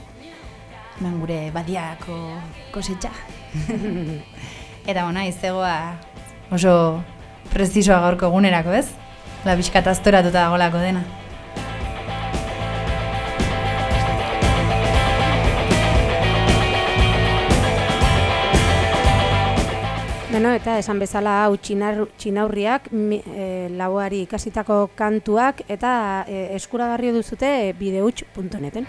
Hemen gure badiako kosetxa. Eta bona, izegoa oso prestisoa gaurko egunerako, ez? La bizkat aztoratuta dagolako dena. Beno, eta esan bezala hau txinar, txinaurriak, mi, e, lauari ikasitako kantuak, eta e, eskuragarri duzute bideuts.neten.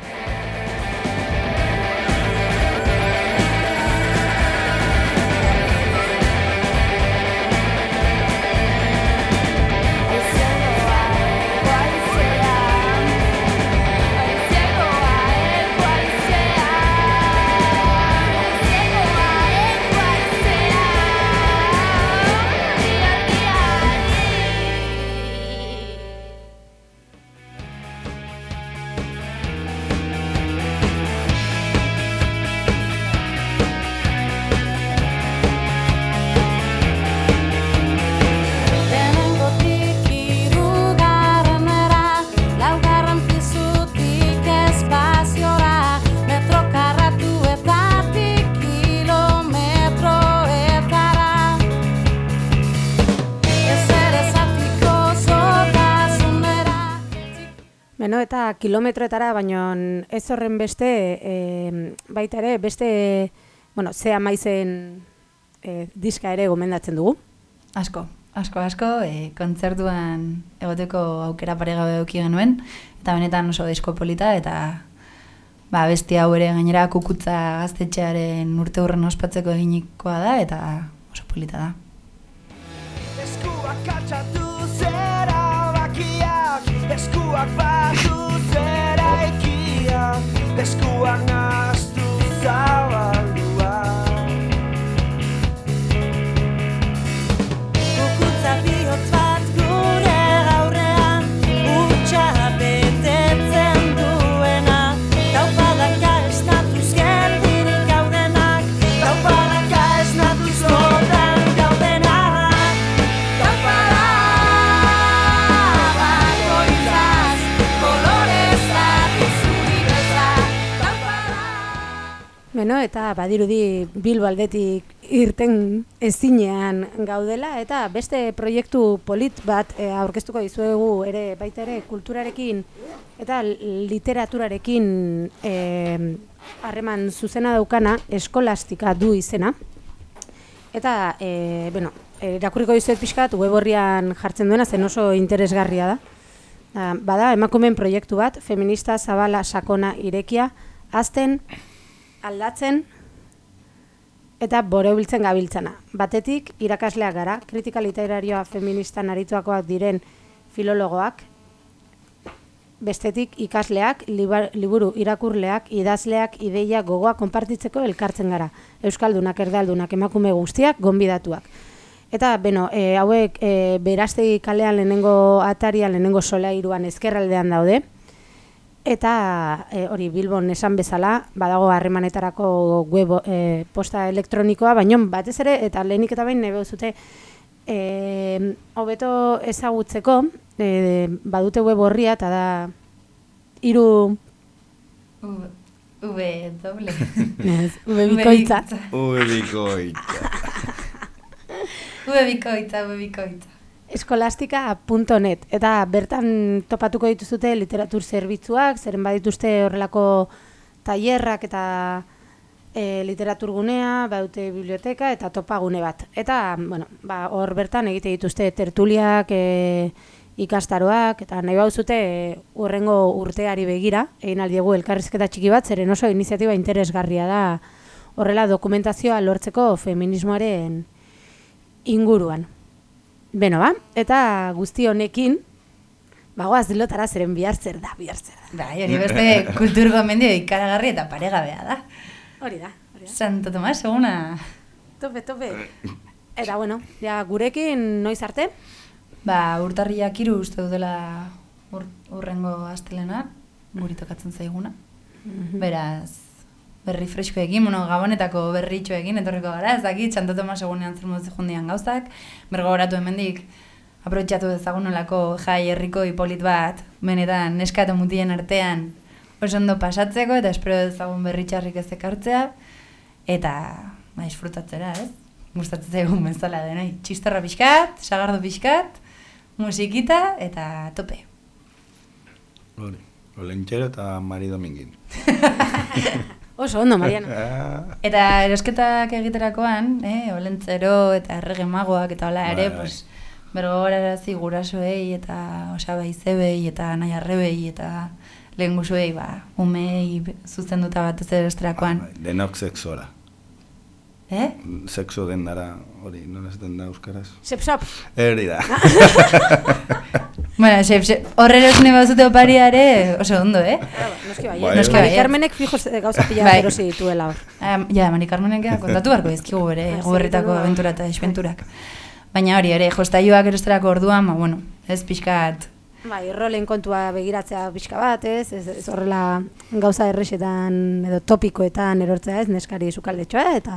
Beno, eta kilometroetara, baino ez horren beste, e, baita ere, beste, bueno, zea maizen e, diska ere gomendatzen dugu. Asko, asko, asko, e, kontzertuan egoteko aukera paregabe eduki genuen, eta benetan oso disko polita, eta ba, besti hau ere gainera kukutza gaztetxearen urte hurren ospatzeko eginikoa da, eta oso polita da. Eskuak altxatu zera bakiak Eskuak batu zera ekiak Eskuak naztu zabaldua Beno, eta badirudi Bilbo aldetik irten ezinean gaudela, eta beste proiektu polit bat e, aurkeztuko dizuegu ere baita ere kulturarekin eta literaturarekin eh, harreman zuzena daukana eskolastika du izena. Eta, e, bueno, irakurriko dizuet pixkat, web horrian jartzen duena, zen oso interesgarria. Da, bada, emakumeen proiektu bat, feminista, zabala, sakona, irekia, azten, aldatzen, eta boreubiltzen gabiltzana. Batetik, irakasleak gara, kritika literarioa feministan arituakoak diren filologoak, bestetik ikasleak, libar, liburu irakurleak, idazleak, ideia gogoa konpartitzeko elkartzen gara. Euskaldunak, erdaldunak, emakume guztiak, gonbidatuak. Eta, beno, e, hauek e, berastegi kalean lehenengo atarian, lehenengo solairuan ezkerraldean daude. Eta e, hori Bilbon esan bezala, badago harremanetarako web e, posta elektronikoa, baina batez ere, eta lehenik eta behin nebe zute, e, hobeto ezagutzeko, e, badute web horria, eta da, iru... V, doble. V bikoitza. V bikoitza. Ubebikoitza, ubebikoitza. Eskolastika.net eta bertan topatuko dituzute literatur zerbitzuak, zeren badituzte horrelako tailerrak eta e, literaturgunea, badute biblioteka eta topagune bat. Eta, bueno, ba, hor bertan egite dituzte tertuliak, e, ikastaroak, eta nahi bauzute e, urrengo urteari begira, egin aldiegu elkarrizketa txiki bat, zeren oso iniziatiba interesgarria da horrela dokumentazioa lortzeko feminismoaren inguruan. Beno, ba, eta guzti honekin, bagoaz dilotara zeren bihar zer da, bihar zer da. Bai, hori beste kulturgo mendio ikaragarri eta paregabea da. Hori da, hori da. Santo Tomas, eguna. Tope, tope. Eta, bueno, ja, gurekin noiz arte? Ba, urtarriak hiru uste dela ur, urrengo astelena, guri tokatzen zaiguna. Beraz, berri fresko egin, bueno, gabonetako berritxo egin, etorriko gara, ez dakit, Santo Tomas egunean zer moduz jundian gauzak, bergogoratu hemendik aprobetxatu dezagun olako jai herriko hipolit bat, benetan neskatu mutien artean oso ondo pasatzeko, eta espero dezagun berritxarrik ez ekartzea, eta ba, disfrutatzera, ez? Gustatzen zaigun bezala denoi. Txistorra pixkat, sagardo pixkat, musikita, eta tope. Hori, Olentxero eta Mari Domingin. Oso ondo, Mariano. Eta erosketak egiterakoan, eh, olentzero eta errege magoak eta hola ere, Bai, bai. pues, bergogorarazi gurasoei eta osaba izebei eta nahi arrebei eta lehen guzuei, ba, umei zuzenduta bat ez erosterakoan. Denok sexora. Eh? Sexo den dara, hori, nola esaten da euskaraz? Sep-sop. Eri da. Bueno, xef, xef, horrero esne bazute opariare oso ondo, eh? Noski bai, Bai, noski bai. bai. Carmenek fijo gauza pila Bai. erosi dituela hor. Um, ja, Mari Carmenek kontatu beharko dizkigu bere Ah, goberritako bai. abentura eta espenturak. Baina hori ere, jostaiuak erosterako orduan, ba, bueno, ez pixkat, Bai, rolen kontua begiratzea pixka bat, ez? Ez, ez horrela gauza erresetan edo topikoetan erortzea ez, neskari sukaldetxoa eta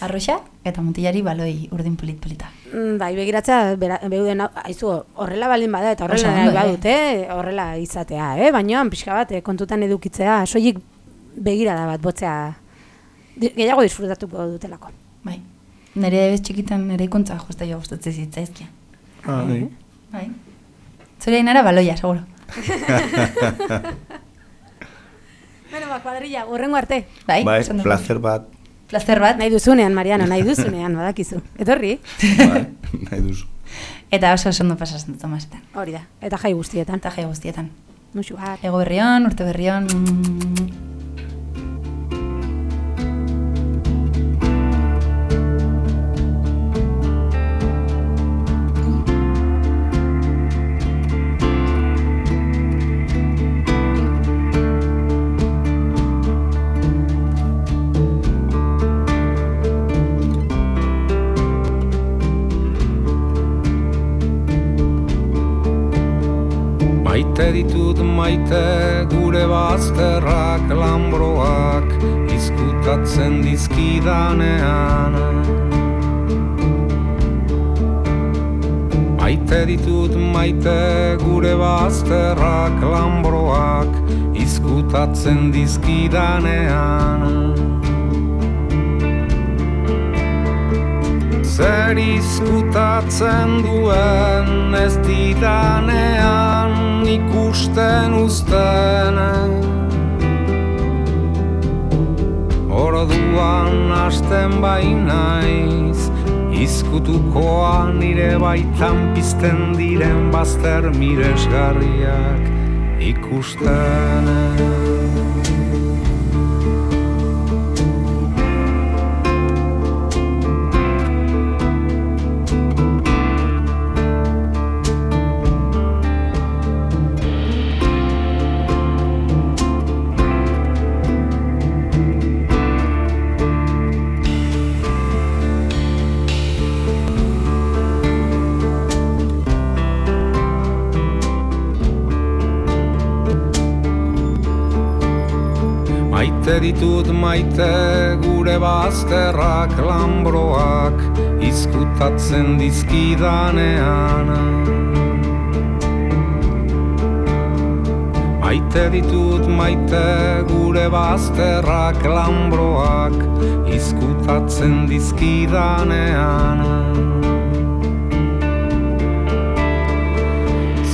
arroxa eta mutilari baloi urdin polit polita. mm, bai, begiratzea bera, beuden aizu horrela baldin bada eta horrela nahi eh? badute, horrela izatea, eh? Baina pixka bat eh, kontutan edukitzea, soilik begirada bat botzea gehiago disfrutatuko dutelako. Bai. Nere txikitan nere ikuntza jostaio gustatzen zitzaizkian. Ai. Bai. Zure inara baloia, seguro. Bueno, ba, kuadrilla, urrengo arte. Bai, Bai, placer bat. Placer bat. Nahi duzunean, Mariano, nahi duzunean, badakizu. Etorri? bai, nahi duzu. Eta oso oso ondo pasatzen dut Tomasetan. Hori da, eta jai guztietan. Eta jai guztietan. Muxu bat. Ego berrion, urte berrion. mm. maite gure bazterrak lambroak izkutatzen dizkidanean. Maite ditut maite gure bazterrak lambroak izkutatzen dizkidanean. Zer izkutatzen duen ez didanean? Ikusten uzten Orduan hasten bainaiz Izkutukoa nire baitan pizten diren bazter miresgarriak ikusten maite gure bazterrak lambroak izkutatzen dizkidanean. Maite ditut maite gure bazterrak lambroak izkutatzen dizkidanean.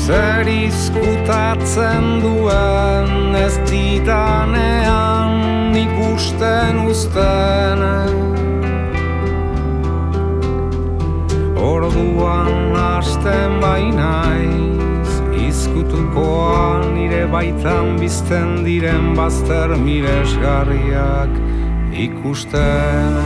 Zer izkutatzen duen ez didanean ikusten uzten Orduan hasten bainaiz izkutukoa nire baitan bizten diren bazter miresgarriak ikusten